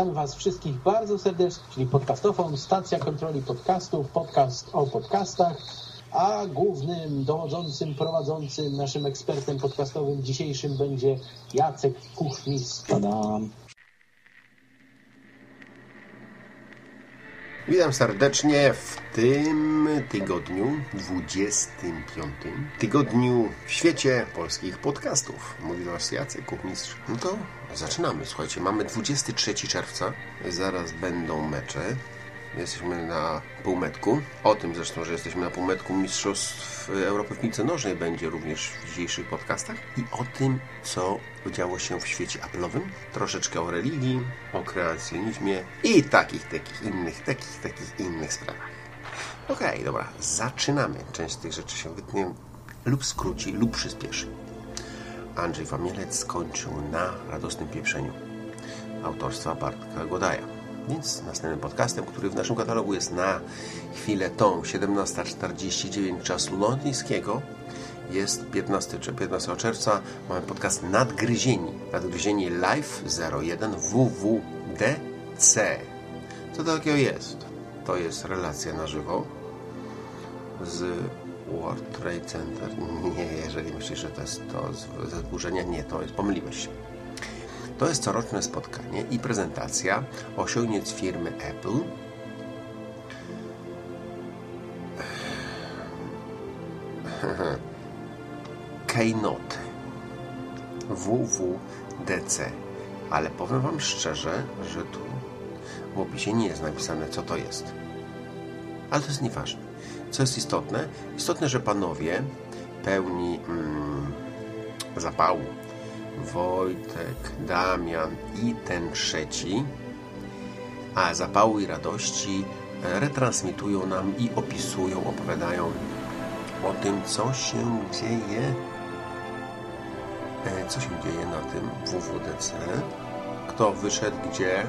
Witamy Was wszystkich bardzo serdecznie, czyli podcastofon, stacja kontroli podcastów, podcast o podcastach, a głównym dowodzącym, prowadzącym, naszym ekspertem podcastowym dzisiejszym będzie Jacek Kuchmis. Witam serdecznie w tym tygodniu, 25. tygodniu w świecie polskich podcastów. Mówi do Was Jacek Kuchmistrz. No to zaczynamy. Słuchajcie, mamy 23 czerwca. Zaraz będą mecze. Jesteśmy na półmetku. O tym zresztą, że jesteśmy na półmetku Mistrzostw Europy w piłce nożnej będzie również w dzisiejszych podcastach. I o tym, co działo się w świecie Apple'owym. Troszeczkę o religii, o kreacjonizmie i takich, takich innych, takich, takich innych sprawach. Okej, okay, dobra, zaczynamy. Część tych rzeczy się wytnie lub skróci, lub przyspieszy. Andrzej Wamielec skończył na radosnym pieprzeniu autorstwa Bartka Godaja. Więc następnym podcastem, który w naszym katalogu jest na chwilę tą 17.49 czasu londyńskiego, jest 15, 15 czerwca. Mamy podcast Nadgryzieni. Nadgryzieni Live 01 WWDC. Co to takiego jest? To jest relacja na żywo z World Trade Center. Nie, jeżeli myślisz, że to jest to ze zburzenia, nie, to jest, pomyliłeś się. To jest coroczne spotkanie i prezentacja osiągnięć firmy Apple. Keynote. WWDC ale powiem Wam szczerze, że tu w opisie nie jest napisane co to jest. Ale to jest nieważne. Co jest istotne? istotne, że panowie pełni mm, zapału Wojtek, Damian i ten trzeci, a zapału i radości retransmitują nam i opisują, opowiadają o tym, co się dzieje, co się dzieje na tym WWDC, kto wyszedł gdzie,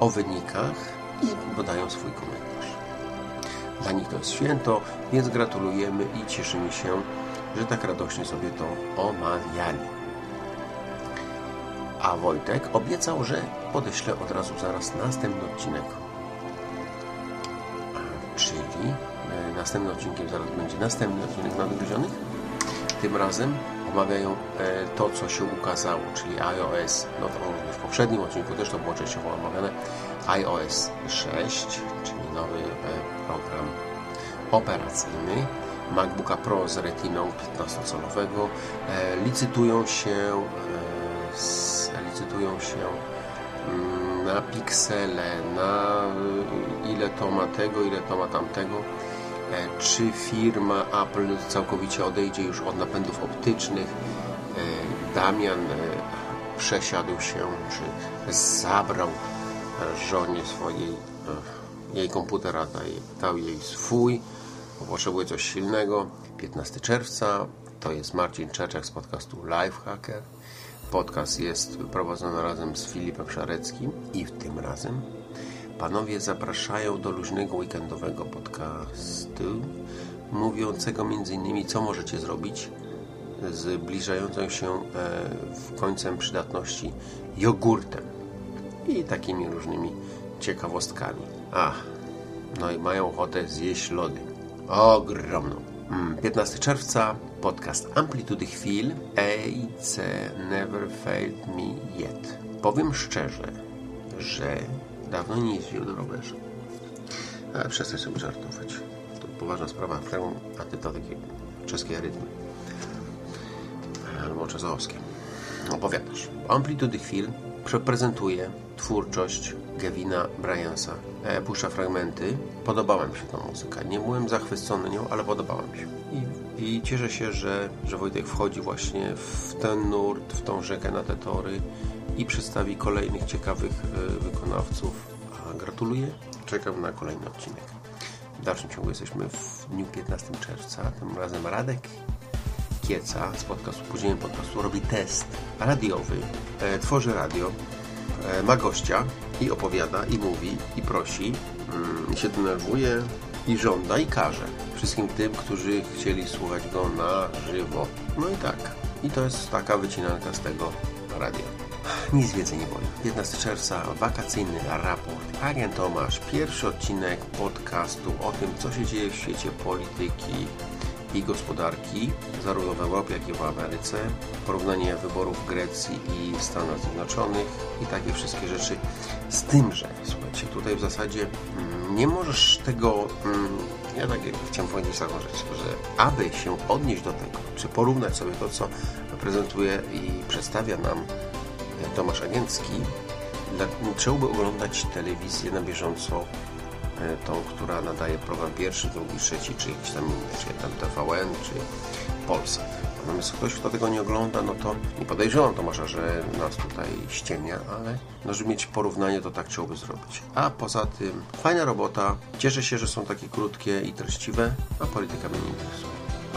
o wynikach i podają swój komentarz. Dla nich to jest święto, więc gratulujemy i cieszymy się, że tak radośnie sobie to omawiali. A Wojtek obiecał, że podeślę od razu zaraz następny odcinek. Czyli następnym odcinkiem zaraz będzie następny odcinek Nadgryzionych. Tym razem omawiają to, co się ukazało, czyli iOS, no to w poprzednim odcinku też to było częściowo omawiane, iOS 6, czyli nowy program operacyjny, MacBooka Pro z Retiną 15-calowego. Licytują się licytują się na piksele, na ile to ma tego, ile to ma tamtego. Czy firma Apple całkowicie odejdzie już od napędów optycznych? Damian przesiadł się, czy zabrał żonie swojej jej komputera, dał jej swój, bo potrzebuje coś silnego. 15 czerwca to jest Marcin Czeczek z podcastu Lifehacker. Podcast jest prowadzony razem z Filipem Szareckim i w tym razem panowie zapraszają do luźnego weekendowego podcastu mówiącego m.in. co możecie zrobić zbliżającą się w końcem przydatności jogurtem i takimi różnymi ciekawostkami. Ach, no i mają ochotę zjeść lody. Ogromną. 15 czerwca podcast Amplitudy Chwil AC Never Failed Me Yet. Powiem szczerze, że dawno nie jeździłem na rowerze. Ale przestań sobie żartować. To poważna sprawa, którą, a ty to takie czeskie rytmy. Albo czesowskie. Opowiadasz. Amplitudy Chwil przeprezentuje twórczość Gavina Bryansa. E, puszcza fragmenty. Podobała mi się ta muzyka. Nie byłem zachwycony nią, ale podobała mi się. I, I, cieszę się, że, że Wojtek wchodzi właśnie w ten nurt, w tą rzekę na te tory i przedstawi kolejnych ciekawych e, wykonawców. A gratuluję. Czekam na kolejny odcinek. W dalszym ciągu jesteśmy w dniu 15 czerwca. Tym razem Radek Kieca z podcastu, podziemiem podcastu robi test radiowy, e, tworzy radio, e, ma gościa i opowiada, i mówi, i prosi, mm, i się denerwuje, i żąda i każe wszystkim tym, którzy chcieli słuchać go na żywo. No i tak. I to jest taka wycinanka z tego radia. Nic więcej nie powiem. 15 czerwca, wakacyjny raport. Arian Tomasz, pierwszy odcinek podcastu o tym, co się dzieje w świecie polityki i gospodarki, zarówno w Europie, jak i w Ameryce. Porównanie wyborów w Grecji i Stanach Zjednoczonych i takie wszystkie rzeczy. Z tym, że, słuchajcie, tutaj w zasadzie mm, nie możesz tego... Mm, ja tak chciałem powiedzieć taką rzecz, że aby się odnieść do tego, czy porównać sobie to, co prezentuje i przedstawia nam Tomasz Agięcki, trzeba by oglądać telewizję na bieżąco, e, tą, która nadaje program pierwszy, drugi, trzeci, czy jakiś tam inny, czy tam TVN, czy Polsat. Natomiast ktoś, kto tego nie ogląda, no to nie podejrzewam Tomasza, że nas tutaj ściemnia, ale no, żeby mieć porównanie, to tak chciałby zrobić. A poza tym, fajna robota. Cieszę się, że są takie krótkie i treściwe, a polityka mnie nie interesuje.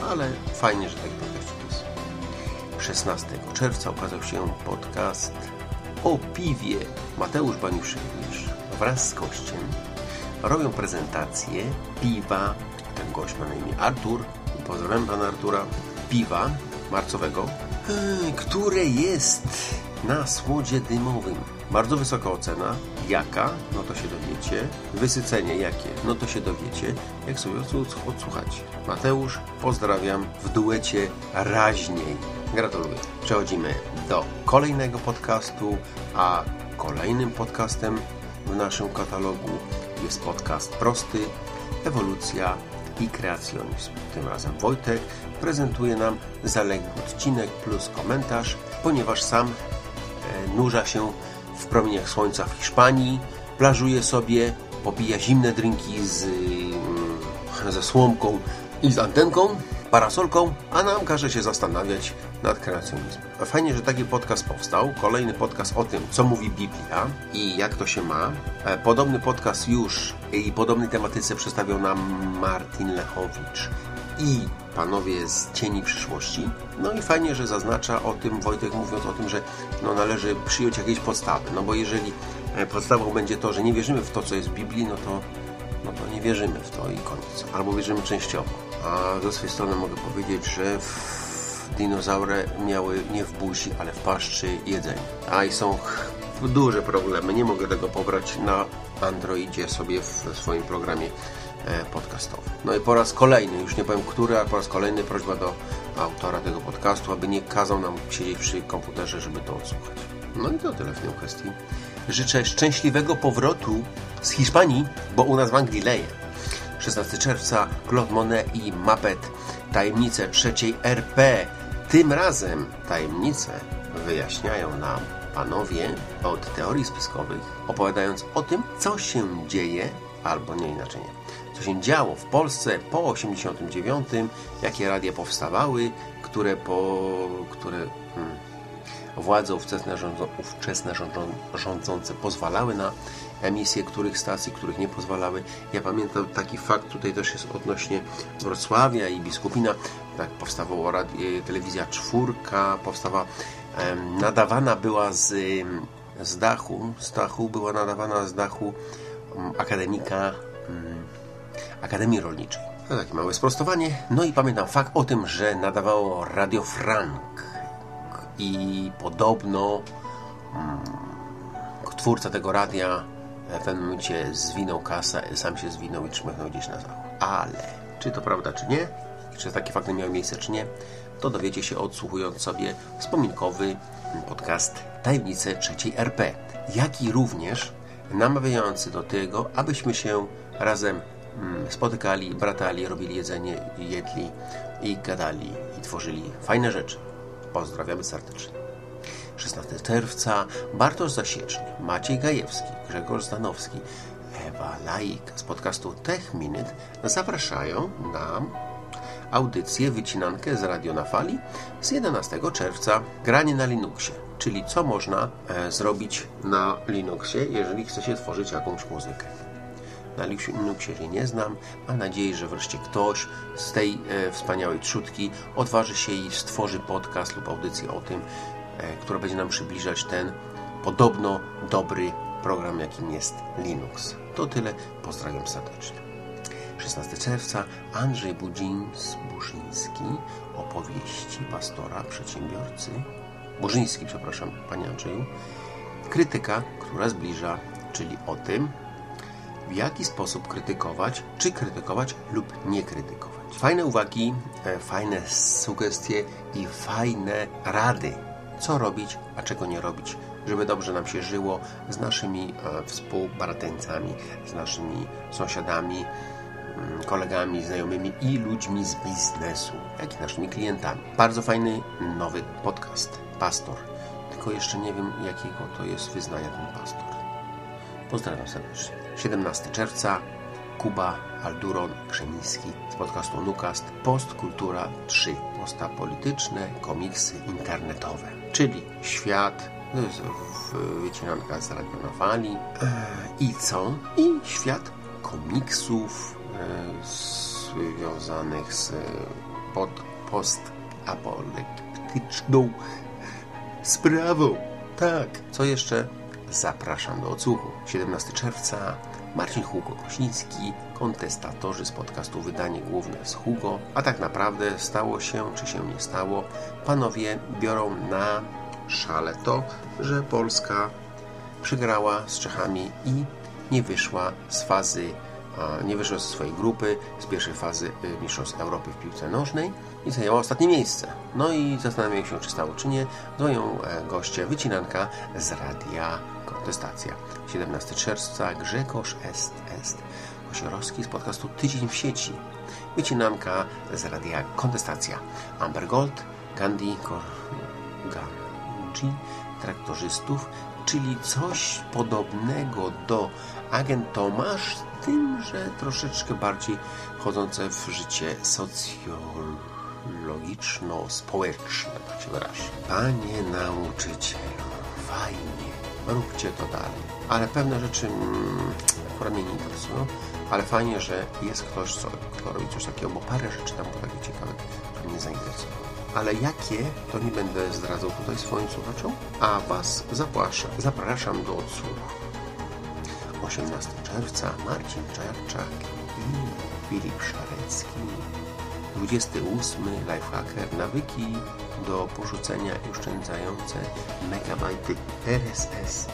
Ale fajnie, że taki podcast jest. 16 czerwca ukazał się podcast o piwie. Mateusz Baniuszewicz wraz z gościem robią prezentację piwa. Ten gość ma na imię Artur. Pozdrawiam pana Artura. Piwa marcowego, e, które jest na słodzie dymowym. Bardzo wysoka ocena. Jaka? No to się dowiecie. Wysycenie jakie? No to się dowiecie, jak sobie odsłuchacie. Mateusz, pozdrawiam w duecie raźniej. Gratuluję. Przechodzimy do kolejnego podcastu, a kolejnym podcastem w naszym katalogu jest podcast prosty, ewolucja i kreacjonizm. Tym razem Wojtek prezentuje nam zaległy odcinek plus komentarz, ponieważ sam e, nurza się w promieniach słońca w Hiszpanii, plażuje sobie, popija zimne drinki z, mm, ze słomką i z antenką, parasolką, a nam każe się zastanawiać nad kreacjonizmem. Fajnie, że taki podcast powstał. Kolejny podcast o tym, co mówi Biblia i jak to się ma. E, podobny podcast już i podobnej tematyce przedstawiał nam Martin Lechowicz i panowie z cieni przyszłości. No i fajnie, że zaznacza o tym, Wojtek mówiąc o tym, że no, należy przyjąć jakieś podstawy. No bo jeżeli e, podstawą będzie to, że nie wierzymy w to, co jest w Biblii, no to, no to nie wierzymy w to i koniec. Albo wierzymy częściowo. A ze swojej strony mogę powiedzieć, że dinozaury miały nie w buzi, ale w paszczy jedzenie. A i są duże problemy. Nie mogę tego pobrać na Androidzie sobie w swoim programie e, podcastowym. No i po raz kolejny, już nie powiem który, ale po raz kolejny prośba do autora tego podcastu, aby nie kazał nam siedzieć przy komputerze, żeby to odsłuchać. No i to tyle w tej kwestii. Życzę szczęśliwego powrotu z Hiszpanii, bo u nas w Anglii leje. 16 czerwca Claude Monet i Muppet Tajemnice trzeciej RP tym razem tajemnice wyjaśniają nam panowie od teorii spiskowych, opowiadając o tym, co się dzieje, albo nie inaczej nie, co się działo w Polsce po 89, jakie radia powstawały, które po, które hmm, władze ówczesne, rządzą, ówczesne rządzące pozwalały na emisje których stacji, których nie pozwalały. Ja pamiętam taki fakt, tutaj też jest odnośnie Wrocławia i Biskupina. Tak powstawała radio, telewizja czwórka, powstała, nadawana była z, z dachu, z dachu, była nadawana z dachu akademika Akademii Rolniczej. To takie małe sprostowanie. No i pamiętam fakt o tym, że nadawało Radio Frank i podobno twórca tego radia w pewnym momencie zwinął kasę, sam się zwinął i czmychnął gdzieś na zachód. Ale czy to prawda, czy nie, czy takie fakty miały miejsce, czy nie, to dowiecie się odsłuchując sobie wspominkowy podcast Tajemnice trzeciej RP, jak i również namawiający do tego, abyśmy się razem mm, spotykali, bratali, robili jedzenie, jedli i gadali i tworzyli fajne rzeczy. Pozdrawiamy serdecznie. 16 czerwca Bartosz Zasieczny, Maciej Gajewski, Grzegorz Zdanowski, Ewa Laik z podcastu Tech Minute zapraszają na audycję wycinankę z Radio na Fali z 11 czerwca granie na Linuxie, czyli co można e, zrobić na Linuxie, jeżeli chce się tworzyć jakąś muzykę. Na Linuxie się nie znam. Mam nadzieję, że wreszcie ktoś z tej e, wspaniałej trzutki odważy się i stworzy podcast lub audycję o tym, E, która będzie nam przybliżać ten podobno dobry program, jakim jest Linux. To tyle. Pozdrawiam serdecznie. 16 czerwca Andrzej Budzins, Burzyński, opowieści pastora, przedsiębiorcy. Burzyński, przepraszam, panie Andrzeju. Krytyka, która zbliża, czyli o tym, w jaki sposób krytykować, czy krytykować lub nie krytykować. Fajne uwagi, e, fajne sugestie i fajne rady, co robić, a czego nie robić, żeby dobrze nam się żyło z naszymi e, współbratańcami, z naszymi sąsiadami, kolegami, znajomymi i ludźmi z biznesu, jak i naszymi klientami. Bardzo fajny nowy podcast. Pastor. Tylko jeszcze nie wiem, jakiego to jest wyznania ten pastor. Pozdrawiam serdecznie. 17 czerwca Kuba Alduron Krzemiński z podcastu Nukast Postkultura 3. Posta polityczne, komiksy internetowe. Czyli świat, wycinanka z Radio na Fali. I co? I świat komiksów e, związanych z pod, postapokaliptyczną sprawą. Tak. Co jeszcze? Zapraszam do odsłuchu. 17 czerwca Marcin Hugo Kosiński, kontestatorzy z podcastu Wydanie Główne z Hugo. A tak naprawdę stało się, czy się nie stało, panowie biorą na szale to, że Polska przegrała z Czechami i nie wyszła z fazy, nie wyszła ze swojej grupy, z pierwszej fazy y, Mistrzostw Europy w piłce nożnej i zajęła ostatnie miejsce. No i zastanawiają się, czy stało, czy nie. Dzwonią e, goście, wycinanka z radia Kontestacja. 17 czerwca Grzegorz Est Est. Kosiorowski z podcastu Tydzień w sieci. Wycinanka z radia Kontestacja. Amber Gold, Gandhi, Gandhi, traktorzystów, czyli coś podobnego do Agent Tomasz, tym, że troszeczkę bardziej wchodzące w życie socjologiczno-społeczne, się wyraźnie. Panie nauczycielu, fajnie, róbcie to dalej. Ale pewne rzeczy mm, akurat mnie nie interesują, ale fajnie, że jest ktoś, co, kto robi coś takiego, bo parę rzeczy tam było takie ciekawe, które mnie zainteresowały. Ale jakie, to nie będę zdradzał tutaj swoim słuchaczom, a Was zapraszam, zapraszam do odsłuchu. 18 czerwca Marcin Czarczak i Filip Szarecki. 28 Lifehacker nawyki do porzucenia i oszczędzające megabajty RSS.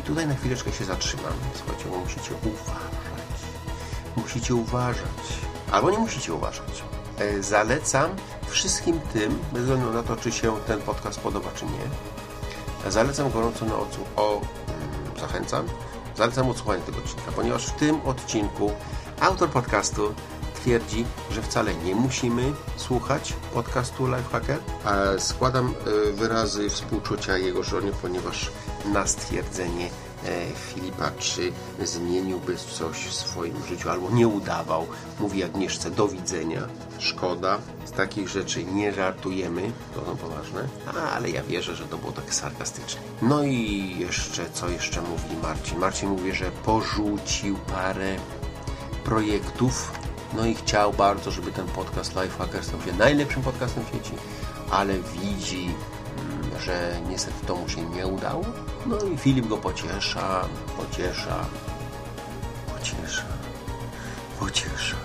I tutaj na chwileczkę się zatrzymam. Słuchajcie, bo musicie uważać. Musicie uważać. Albo nie musicie uważać. E, zalecam wszystkim tym, bez względu na to, czy się ten podcast podoba, czy nie. Zalecam gorąco na odsłuch. O, mm, zachęcam Zalecam odsłuchanie tego odcinka, ponieważ w tym odcinku autor podcastu twierdzi, że wcale nie musimy słuchać podcastu Lifehacker. Składam e, wyrazy współczucia jego żonie, ponieważ na stwierdzenie Filipa, czy zmieniłby coś w swoim życiu albo nie udawał. Mówi Agnieszce do widzenia. Szkoda. Z takich rzeczy nie żartujemy. To są poważne. Ale ja wierzę, że to było tak sarkastycznie. No i jeszcze, co jeszcze mówi Marcin? Marcin mówi, że porzucił parę projektów no i chciał bardzo, żeby ten podcast Lifehacker stał się najlepszym podcastem w sieci, ale widzi, że niestety to mu się nie udało. No i Filip go pociesza, pociesza, pociesza, pociesza.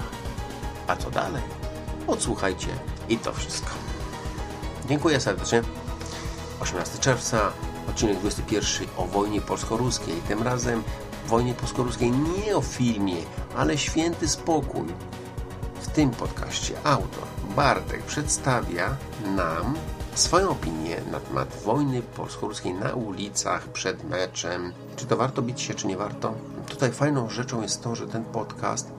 A co dalej? Odsłuchajcie i to wszystko. Dziękuję serdecznie. 18 czerwca, odcinek 21 o wojnie polsko-ruskiej. Tym razem wojnie polsko-ruskiej nie o filmie, ale święty spokój. W tym podcaście autor Bartek przedstawia nam swoją opinię na temat wojny polsko-ruskiej na ulicach przed meczem. Czy to warto bić się, czy nie warto? Tutaj fajną rzeczą jest to, że ten podcast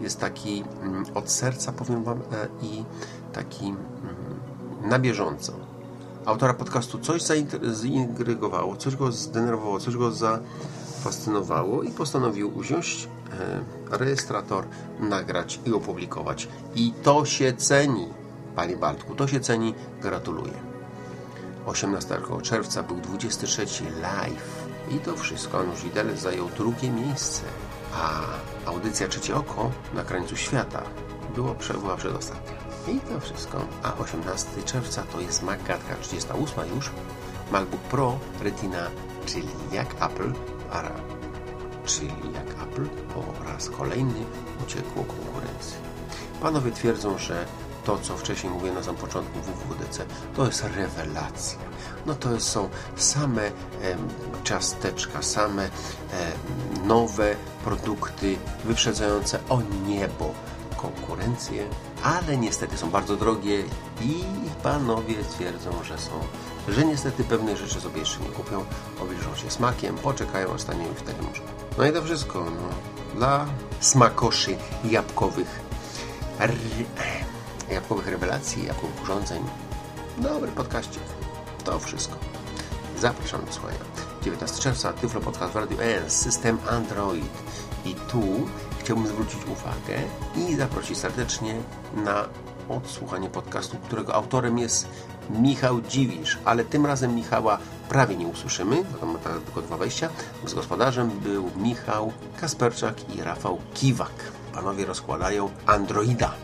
jest taki mm, od serca, powiem Wam, e, i taki mm, na bieżąco. Autora podcastu coś zaintrygowało, coś go zdenerwowało, coś go za fascynowało i postanowił wziąć e, rejestrator, nagrać i opublikować. I to się ceni, Panie Bartku, to się ceni. Gratuluję. 18 czerwca był 23 live i to wszystko. Anusz Widelec zajął drugie miejsce, a audycja Trzecie Oko na krańcu świata było, była przedostatnia. I to wszystko. A 18 czerwca to jest Magatka 38 już, MacBook Pro Retina, czyli jak Apple czyli jak Apple po raz kolejny uciekło konkurencji. Panowie twierdzą, że to, co wcześniej mówiłem na samym początku WWDC, to jest rewelacja. No to są same e, ciasteczka, same e, nowe produkty wyprzedzające o niebo konkurencję, ale niestety są bardzo drogie i panowie twierdzą, że są, że niestety pewne rzeczy sobie jeszcze nie kupią, obejrzą się smakiem, poczekają, a stanie już w terminarzu. No i to wszystko, no, dla smakoszy jabłkowych jabłkowych rewelacji, jabłkowych urządzeń. Dobry podkaścik. To wszystko. Zapraszam do słuchania. 19 czerwca Tyflo Podcast w Radio N, system Android. I tu chciałbym zwrócić uwagę i zaprosić serdecznie na odsłuchanie podcastu, którego autorem jest Michał Dziwisz, ale tym razem Michała prawie nie usłyszymy, to ma tylko dwa wejścia. Z gospodarzem był Michał Kasperczak i Rafał Kiwak. Panowie rozkładają Androida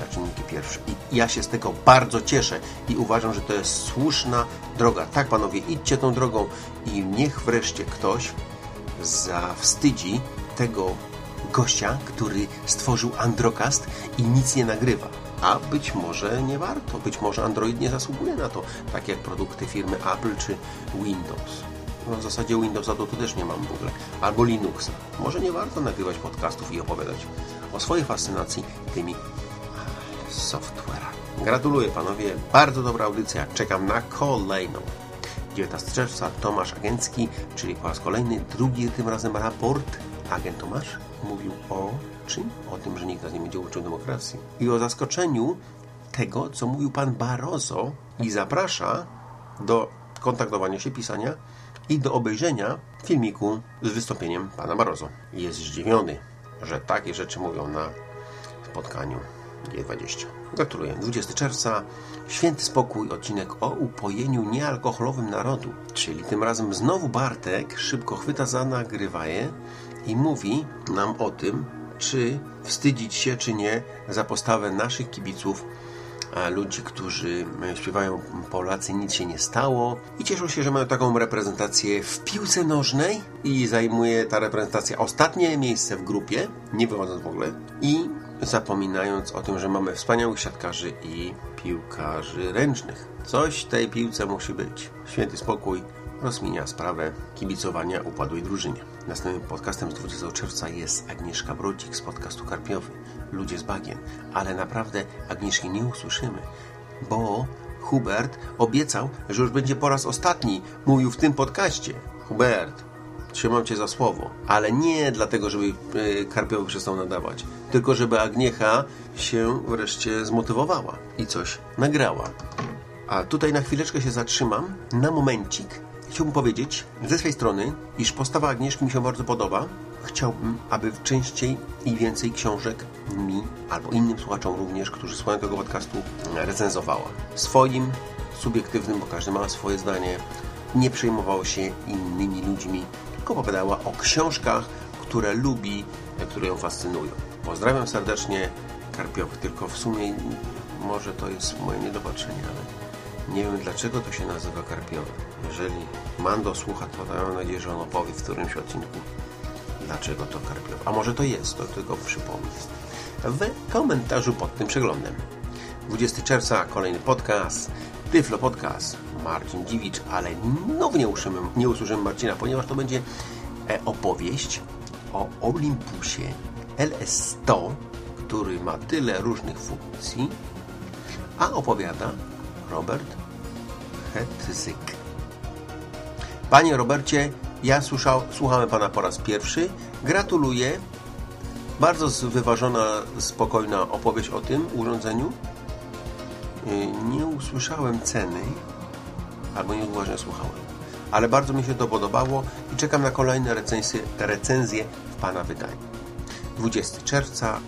na czynniki pierwsze. I ja się z tego bardzo cieszę i uważam, że to jest słuszna droga. Tak, panowie, idźcie tą drogą i niech wreszcie ktoś zawstydzi tego gościa, który stworzył Androcast i nic nie nagrywa. A być może nie warto, być może Android nie zasługuje na to, tak jak produkty firmy Apple czy Windows. No w zasadzie Windowsa to tu też nie mam w ogóle. Albo Linuxa. Może nie warto nagrywać podcastów i opowiadać o swojej fascynacji tymi software'a. Gratuluję panowie, bardzo dobra audycja, czekam na kolejną. 19 czerwca Tomasz Agencki, czyli po raz kolejny, drugi tym razem raport. Agent Tomasz mówił o czym? O tym, że nikt nas nie będzie uczył demokracji. I o zaskoczeniu tego, co mówił pan Barroso i zaprasza do kontaktowania się, pisania i do obejrzenia filmiku z wystąpieniem pana Barroso. Jest zdziwiony, że takie rzeczy mówią na spotkaniu G20. Gratuluję. 20 czerwca, Święty Spokój, odcinek o upojeniu niealkoholowym narodu. Czyli tym razem znowu Bartek szybko chwyta za nagrywaje i mówi nam o tym, czy wstydzić się, czy nie za postawę naszych kibiców ludzi, którzy śpiewają Polacy nic się nie stało i cieszą się, że mają taką reprezentację w piłce nożnej i zajmuje ta reprezentacja ostatnie miejsce w grupie, nie wychodząc w ogóle i zapominając o tym, że mamy wspaniałych siatkarzy i piłkarzy ręcznych. Coś tej piłce musi być. Święty spokój rozmienia sprawę kibicowania upadłej drużynie. Następnym podcastem z 20 czerwca jest Agnieszka Brodzik z podcastu Karpiowy. Ludzie z bagiem. Ale naprawdę Agnieszki nie usłyszymy, bo Hubert obiecał, że już będzie po raz ostatni mówił w tym podcaście. Hubert, trzymam Cię za słowo, ale nie dlatego, żeby e, Karpiowy przestał nadawać, tylko żeby Agniecha się wreszcie zmotywowała i coś nagrała. A tutaj na chwileczkę się zatrzymam, na momencik. Chciałbym powiedzieć ze swej strony, iż postawa Agnieszki mi się bardzo podoba. Chciałbym, aby częściej i więcej książek mi, albo innym słuchaczom również, którzy słuchają tego podcastu, recenzowała. Swoim, subiektywnym, bo każdy ma swoje zdanie, nie przejmowało się innymi ludźmi, tylko opowiadała o książkach, które lubi, które ją fascynują. Pozdrawiam serdecznie Karpiowych, tylko w sumie może to jest moje niedopatrzenie, ale nie wiem dlaczego to się nazywa Karpiowy. Jeżeli Mando słucha, to mam nadzieję, że on opowie w którymś odcinku dlaczego to Karpiowy. A może to jest, to tylko przypomnę. W komentarzu pod tym przeglądem. 20 czerwca kolejny podcast, Tyflo Podcast, Marcin Dziwicz, ale znowu nie usłyszymy, nie usłyszymy Marcina, ponieważ to będzie e, opowieść o Olympusie LS100, który ma tyle różnych funkcji, a opowiada Robert Hetzyk. Panie Robercie, ja słyszał, słuchałem Pana po raz pierwszy. Gratuluję. Bardzo wyważona, spokojna opowieść o tym urządzeniu. Y, nie usłyszałem ceny, albo nieuważnie słuchałem. Ale bardzo mi się to podobało i czekam na kolejne recenzje, recenzje w Pana wydaniu. 20 czerwca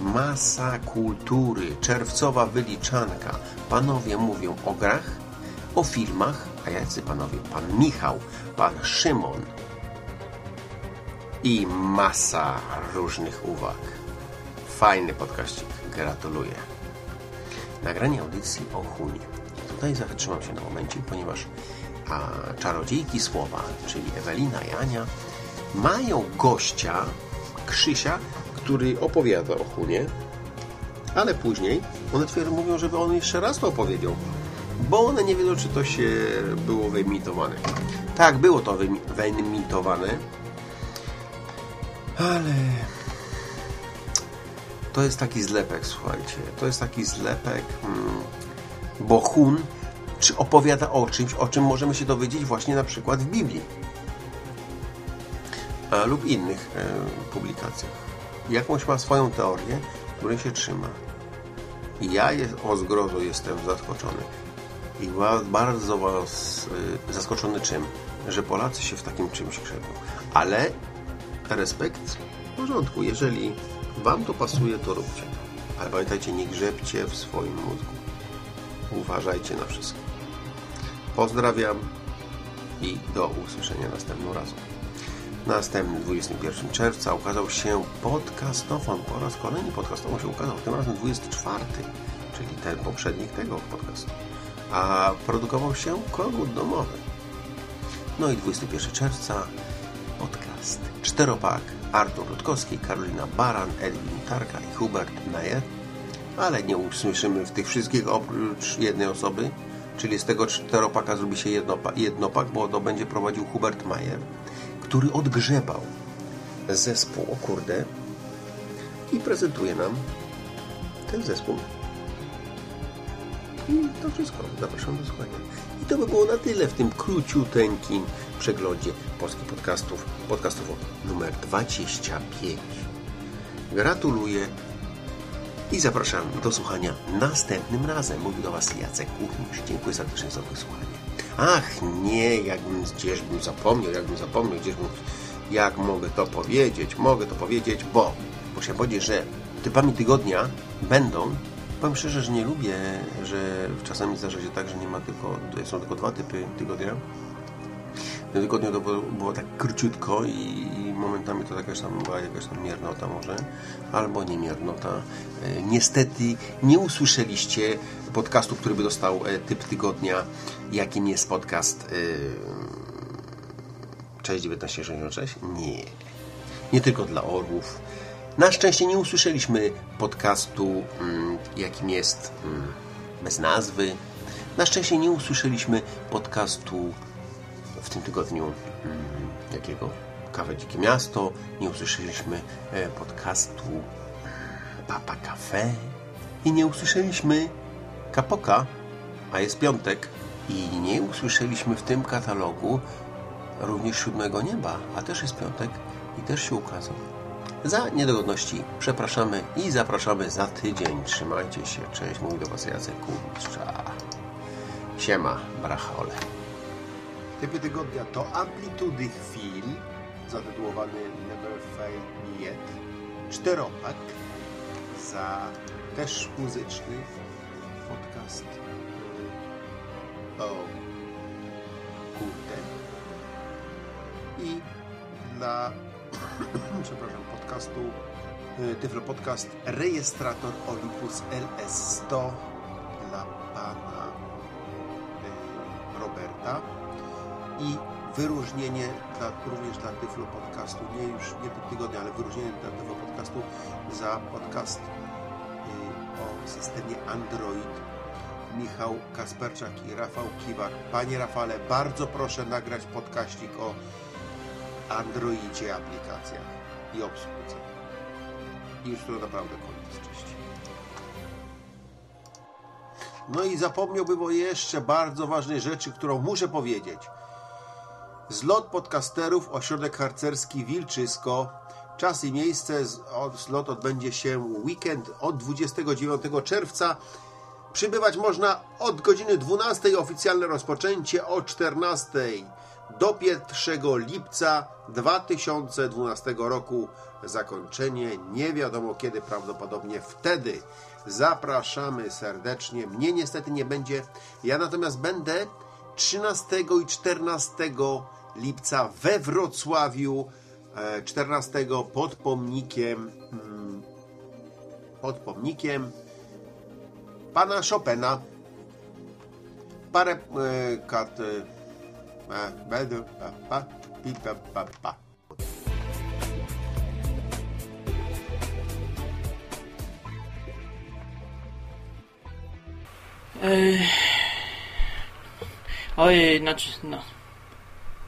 Masa kultury, czerwcowa wyliczanka. Panowie mówią o grach, o filmach, a jacy panowie? Pan Michał, pan Szymon i masa różnych uwag. Fajny podkaścik, gratuluję. Nagranie audycji o Hunie. Tutaj zatrzymam się na momencie, ponieważ a czarodziejki słowa, czyli Ewelina i Ania, mają gościa, Krzysia, który opowiada o Hunie, ale później one twierdzą, mówią, żeby on jeszcze raz to opowiedział, bo one nie wiedzą, czy to się było wyimitowane. Tak, było to wyimitowane, ale to jest taki zlepek, słuchajcie. To jest taki zlepek, hmm, bo Hun czy opowiada o czymś, o czym możemy się dowiedzieć właśnie na przykład w Biblii a, lub innych e, publikacjach. Jakąś ma swoją teorię, której się trzyma. Ja jest, o zgrozo jestem zaskoczony. I bardzo was y, zaskoczony czym? Że Polacy się w takim czymś krzepią. Ale respekt w porządku. Jeżeli Wam to pasuje, to róbcie. Ale pamiętajcie, nie grzebcie w swoim mózgu. Uważajcie na wszystko. Pozdrawiam i do usłyszenia następnym razem. Następnym 21 czerwca ukazał się podcastofon. Po raz kolejny podcastofon się ukazał, tym razem 24, czyli ten poprzednik tego podcastu. A produkował się kogut domowy. No i 21 czerwca podcast Czteropak Artur Rutkowski, Karolina Baran, Edwin Tarka i Hubert Meyer. Ale nie usłyszymy w tych wszystkich oprócz jednej osoby, czyli z tego czteropaka zrobi się jednopak, jednopak bo to będzie prowadził Hubert Mayer, który odgrzebał zespół, o kurde, i prezentuje nam ten zespół. I to wszystko. Zapraszam do słuchania. I to by było na tyle w tym króciuteńkim przeglądzie polskich podcastów, podcastów numer 25. Gratuluję i zapraszam do słuchania następnym razem. Mówi do Was Jacek Kuchnisz. Dziękuję serdecznie za wysłuchanie. Ach nie, jakbym gdzieś bym zapomniał, jakbym zapomniał, gdzieś bym, jak mogę to powiedzieć, mogę to powiedzieć, bo muszę powiedzieć, że typami tygodnia będą Powiem szczerze, że nie lubię, że czasami zdarza się tak, że nie ma tylko, są tylko dwa typy tygodnia. Tygodniu to było, tak króciutko i, momentami to jakaś tam była jakaś tam miernota może, albo nie miernota. E, niestety nie usłyszeliście podcastu, który by dostał e, typ tygodnia, jakim jest podcast e, Cześć 1966? Nie. Nie tylko dla orłów, na szczęście nie usłyszeliśmy podcastu, mm, jakim jest mm, bez nazwy. Na szczęście nie usłyszeliśmy podcastu w tym tygodniu mm, jakiego? Kawe Dzikie Miasto. Nie usłyszeliśmy e, podcastu Papa Cafe. I nie usłyszeliśmy Kapoka, a jest piątek. I nie usłyszeliśmy w tym katalogu również Siódmego Nieba, a też jest piątek i też się ukazał. Za niedogodności przepraszamy i zapraszamy za tydzień. Trzymajcie się. Cześć, mówi do Was Jacek Kurcza. Siema, brachole. Typy tygodnia to Amplitudy Chwil, zatytułowany Never Fail Me Yet. Czteropak za też muzyczny podcast o kurde. I dla przepraszam, podcastu y, Tyflo Podcast rejestrator Olympus LS100 dla pana y, Roberta i wyróżnienie dla, również dla Tyflo Podcastu, nie już nie tygodnia, ale wyróżnienie dla Tyflo Podcastu za podcast y, o systemie Android Michał Kasperczak i Rafał Kiwak. Panie Rafale, bardzo proszę nagrać podkaścik o Androidzie aplikacjach i obsłudze. I już to naprawdę koniec. Cześć. No i zapomniałbym o jeszcze bardzo ważnej rzeczy, którą muszę powiedzieć. Zlot podcasterów, ośrodek harcerski Wilczysko. Czas i miejsce, zlot odbędzie się weekend od 29 czerwca. Przybywać można od godziny 12, oficjalne rozpoczęcie o 14 do 1 lipca 2012 roku. Zakończenie nie wiadomo kiedy, prawdopodobnie wtedy. Zapraszamy serdecznie. Mnie niestety nie będzie. Ja natomiast będę 13 i 14 lipca we Wrocławiu, e, 14 pod pomnikiem mm, pod pomnikiem pana Chopina. Parę kat Ech 哎，那那。